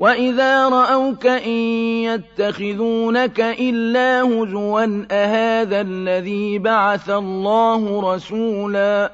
وَإِذَا رَأَوْكَ إِن يَتَّخِذُونَكَ إِلَّا هُزُوًا أَهَٰذَا الَّذِي بَعَثَ اللَّهُ رَسُولًا